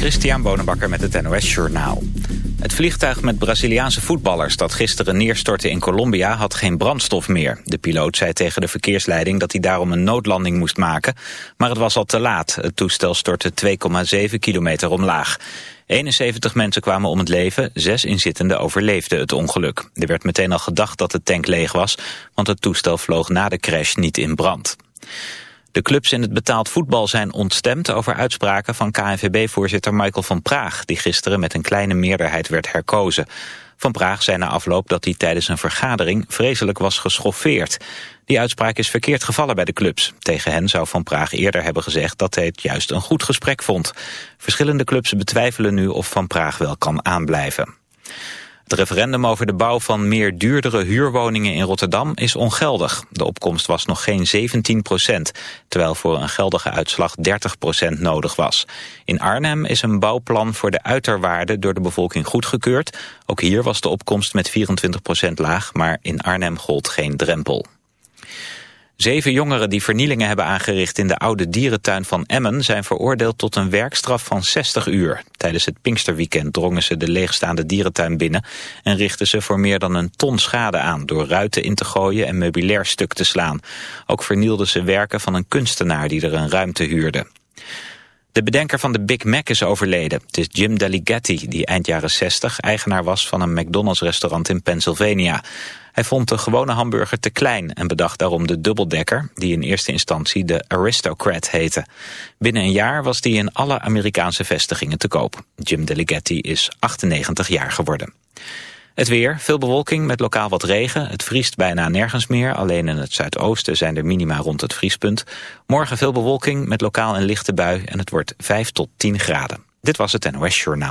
Christian Bonenbakker met het NOS Journaal. Het vliegtuig met Braziliaanse voetballers dat gisteren neerstortte in Colombia had geen brandstof meer. De piloot zei tegen de verkeersleiding dat hij daarom een noodlanding moest maken. Maar het was al te laat. Het toestel stortte 2,7 kilometer omlaag. 71 mensen kwamen om het leven, zes inzittenden overleefden het ongeluk. Er werd meteen al gedacht dat de tank leeg was, want het toestel vloog na de crash niet in brand. De clubs in het betaald voetbal zijn ontstemd over uitspraken van KNVB-voorzitter Michael van Praag, die gisteren met een kleine meerderheid werd herkozen. Van Praag zei na afloop dat hij tijdens een vergadering vreselijk was geschoffeerd. Die uitspraak is verkeerd gevallen bij de clubs. Tegen hen zou Van Praag eerder hebben gezegd dat hij het juist een goed gesprek vond. Verschillende clubs betwijfelen nu of Van Praag wel kan aanblijven. Het referendum over de bouw van meer duurdere huurwoningen in Rotterdam is ongeldig. De opkomst was nog geen 17 procent, terwijl voor een geldige uitslag 30 procent nodig was. In Arnhem is een bouwplan voor de uiterwaarden door de bevolking goedgekeurd. Ook hier was de opkomst met 24 procent laag, maar in Arnhem gold geen drempel. Zeven jongeren die vernielingen hebben aangericht in de oude dierentuin van Emmen zijn veroordeeld tot een werkstraf van 60 uur. Tijdens het Pinksterweekend drongen ze de leegstaande dierentuin binnen en richtten ze voor meer dan een ton schade aan door ruiten in te gooien en meubilair stuk te slaan. Ook vernielden ze werken van een kunstenaar die er een ruimte huurde. De bedenker van de Big Mac is overleden. Het is Jim Deligatti, die eind jaren 60 eigenaar was van een McDonald's-restaurant in Pennsylvania. Hij vond de gewone hamburger te klein en bedacht daarom de dubbeldekker, die in eerste instantie de Aristocrat heette. Binnen een jaar was die in alle Amerikaanse vestigingen te koop. Jim Deligatti is 98 jaar geworden. Het weer, veel bewolking met lokaal wat regen. Het vriest bijna nergens meer. Alleen in het zuidoosten zijn er minima rond het vriespunt. Morgen veel bewolking met lokaal een lichte bui. En het wordt 5 tot 10 graden. Dit was het NOS Journaal.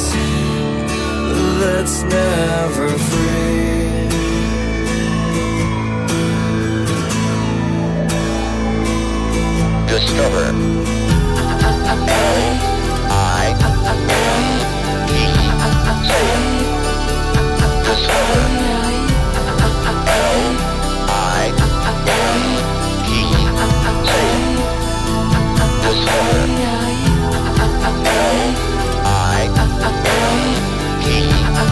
it's never free. Discover. L I N E. Discover.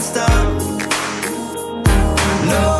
can't stop. No,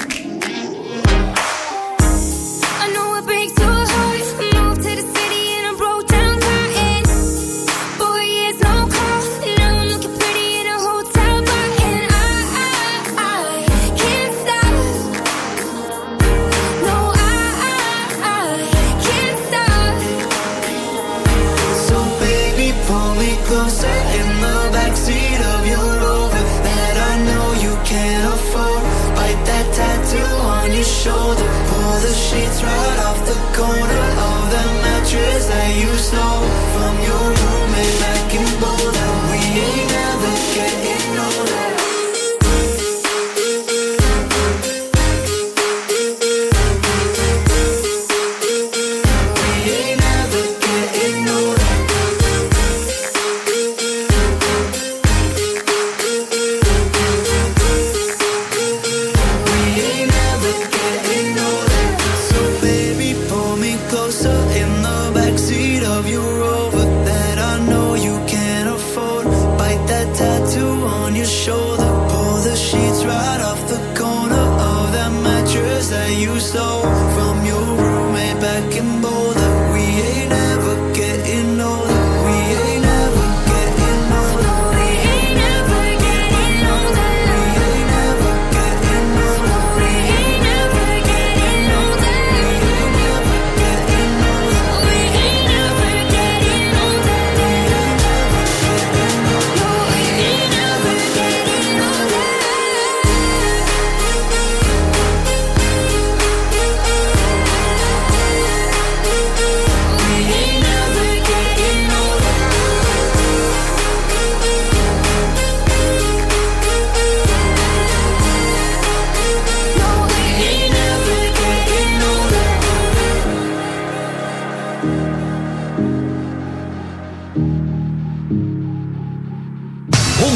snow from your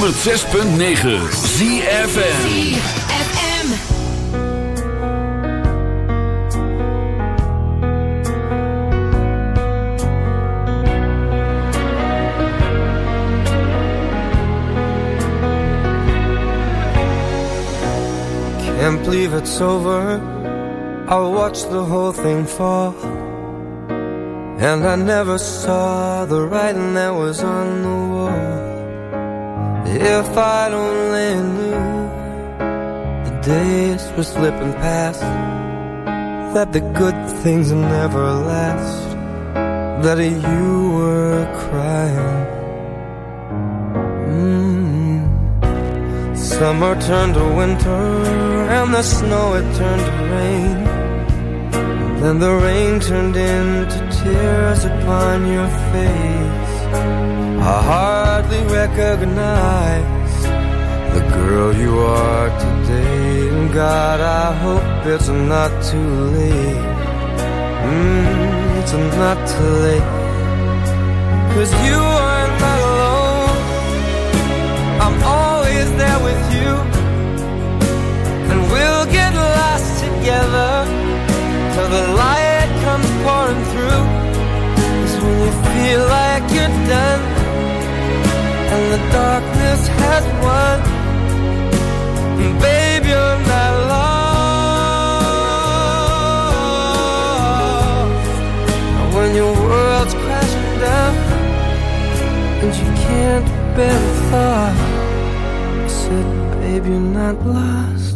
106.9 ZFN Can't believe it's over. I watched the whole thing fall. And I never saw the writing that was on the wall. If I'd only knew the days were slipping past, that the good things never last, that you were crying. Mm. Summer turned to winter, and the snow it turned to rain. Then the rain turned into tears upon your face. I hardly recognize the girl you are today. And God, I hope it's not too late. Mm, it's not too late. Cause you are not alone. I'm always there with you, and we'll get lost together till the light comes pouring through. Is when you feel like you're done, the darkness has won. And babe, you're not lost. And when your world's crashing down, and you can't bear the thought. I said, babe, you're not lost.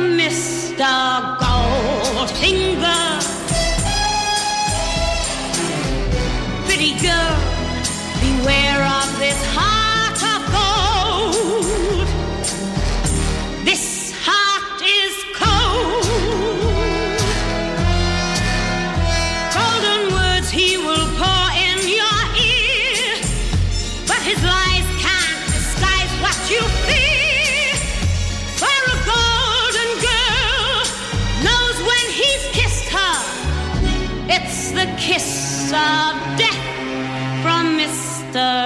Mr. Goldfinger. Pretty girl, beware of this of death from Mr.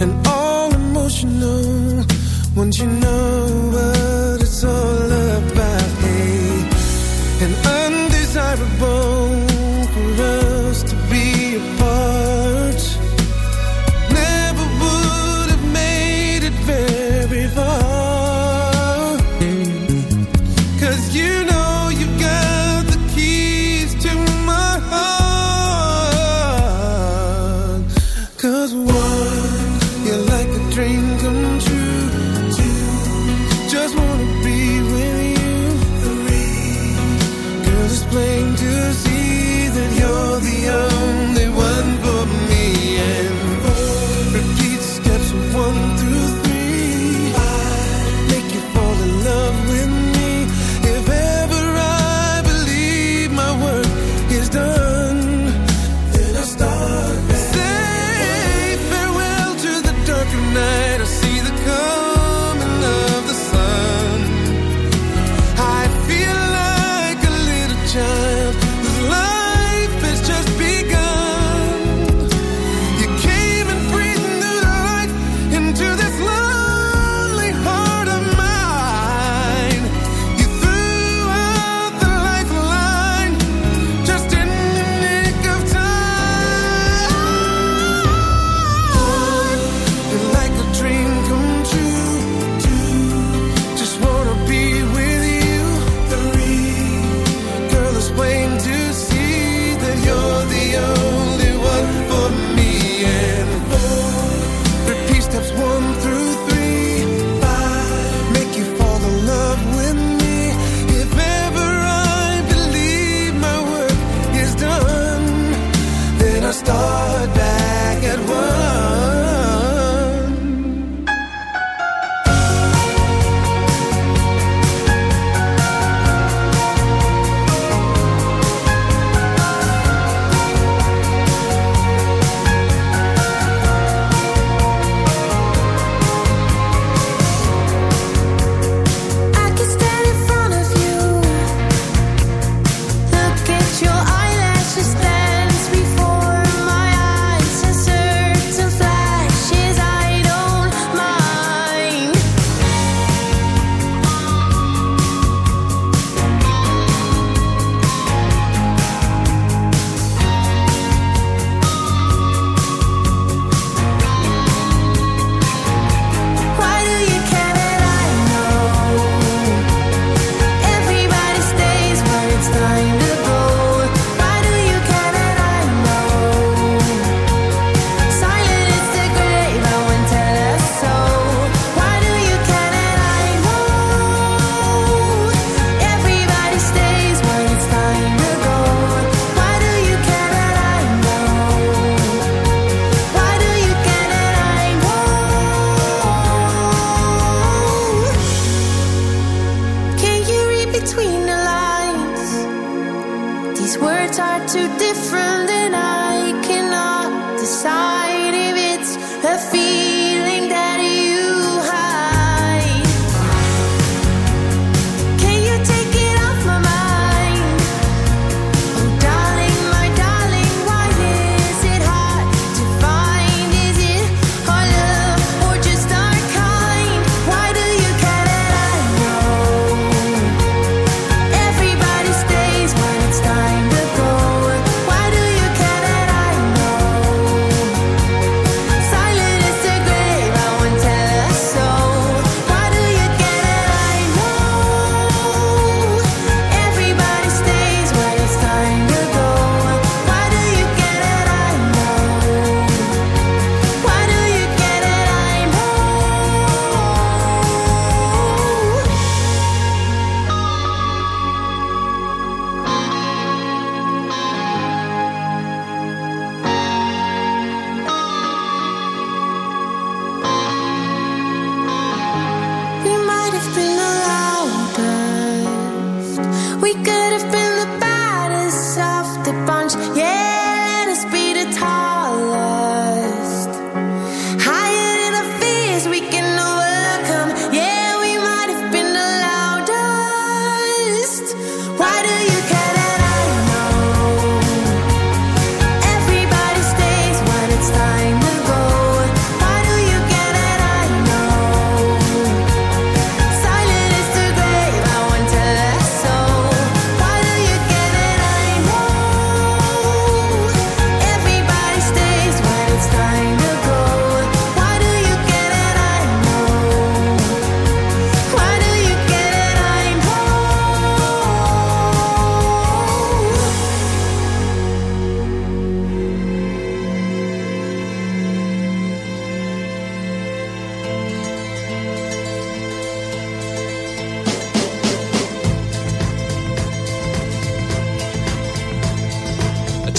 and all emotional. Once you know what it's all about, hey, and I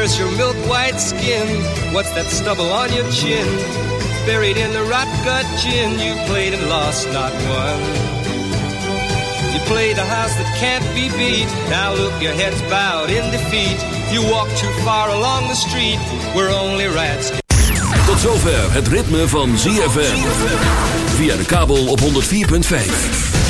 Where's your milk white skin? What's that stubble on your chin? Buried in the rot gut gin, you played and lost, not won. You played a house that can't be beat. Now look, your head's bowed in defeat. You walk too far along the street where only rats. Tot zover het ritme van ZFM. Via de kabel op 104.5.